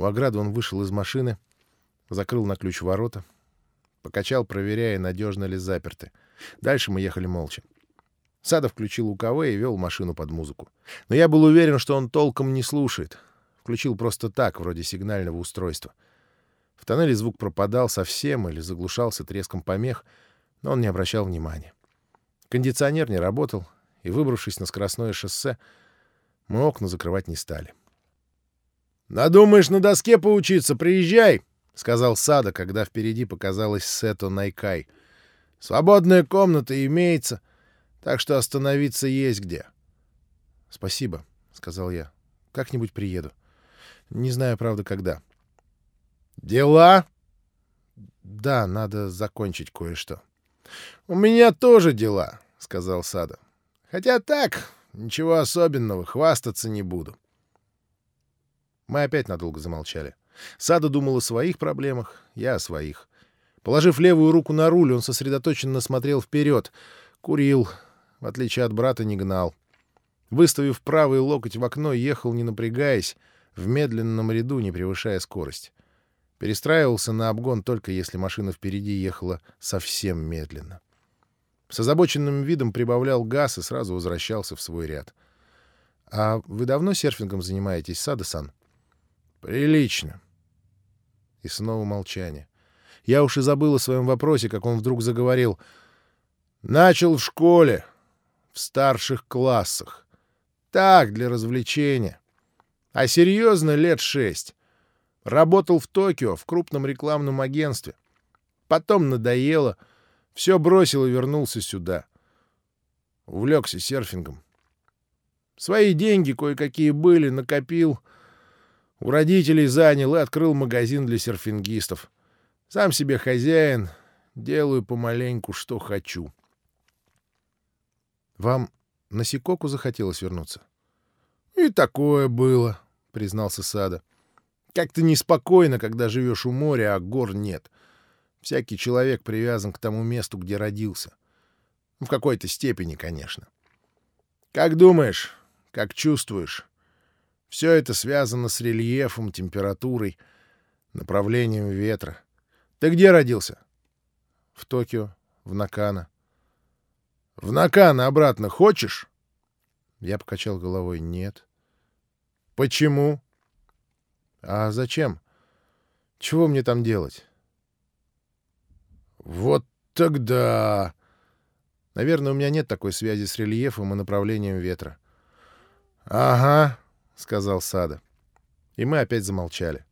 У ограды он вышел из машины, закрыл на ключ ворота, покачал, проверяя, надежно ли заперты. Дальше мы ехали молча. Сада включил УКВ и вел машину под музыку. Но я был уверен, что он толком не слушает. Включил просто так, вроде сигнального устройства. В тоннеле звук пропадал совсем или заглушался треском помех, но он не обращал внимания. Кондиционер не работал, и, выбравшись на скоростное шоссе, мы окна закрывать не стали. «Надумаешь на доске поучиться, приезжай!» — сказал Сада, когда впереди показалась Сето Найкай. «Свободная комната имеется, так что остановиться есть где». «Спасибо», — сказал я. «Как-нибудь приеду. Не знаю, правда, когда». «Дела?» «Да, надо закончить кое-что». «У меня тоже дела», — сказал Сада. «Хотя так, ничего особенного, хвастаться не буду». Мы опять надолго замолчали. Сада думал о своих проблемах, я о своих. Положив левую руку на руль, он сосредоточенно смотрел вперед. Курил, в отличие от брата, не гнал. Выставив правый локоть в окно, ехал, не напрягаясь, в медленном ряду, не превышая скорость. Перестраивался на обгон только если машина впереди ехала совсем медленно. С озабоченным видом прибавлял газ и сразу возвращался в свой ряд. «А вы давно серфингом занимаетесь, Сада-сан?» «Прилично». И снова молчание. Я уж и забыл о своем вопросе, как он вдруг заговорил. «Начал в школе, в старших классах. Так, для развлечения. А серьезно, лет шесть. Работал в Токио в крупном рекламном агентстве. Потом надоело. Все бросил и вернулся сюда. Увлекся серфингом. Свои деньги кое-какие были, накопил. У родителей занял и открыл магазин для серфингистов. Сам себе хозяин, делаю помаленьку, что хочу. Вам на Сикоку захотелось вернуться? — И такое было, — признался Сада. Как-то неспокойно, когда живешь у моря, а гор нет. Всякий человек привязан к тому месту, где родился. В какой-то степени, конечно. Как думаешь, как чувствуешь? Все это связано с рельефом, температурой, направлением ветра. Ты где родился? В Токио, в Накана. В Накана обратно хочешь? Я покачал головой. Нет. Почему? А зачем? Чего мне там делать? Вот тогда... Наверное, у меня нет такой связи с рельефом и направлением ветра. Ага, сказал Сада. И мы опять замолчали.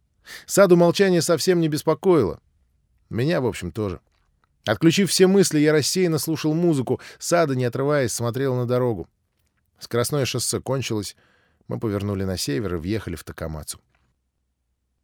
Саду молчание совсем не беспокоило. Меня, в общем, тоже. Отключив все мысли, я рассеянно слушал музыку. Сада, не отрываясь, смотрел на дорогу. Скоростное шоссе кончилось. Мы повернули на север и въехали в Такамацу.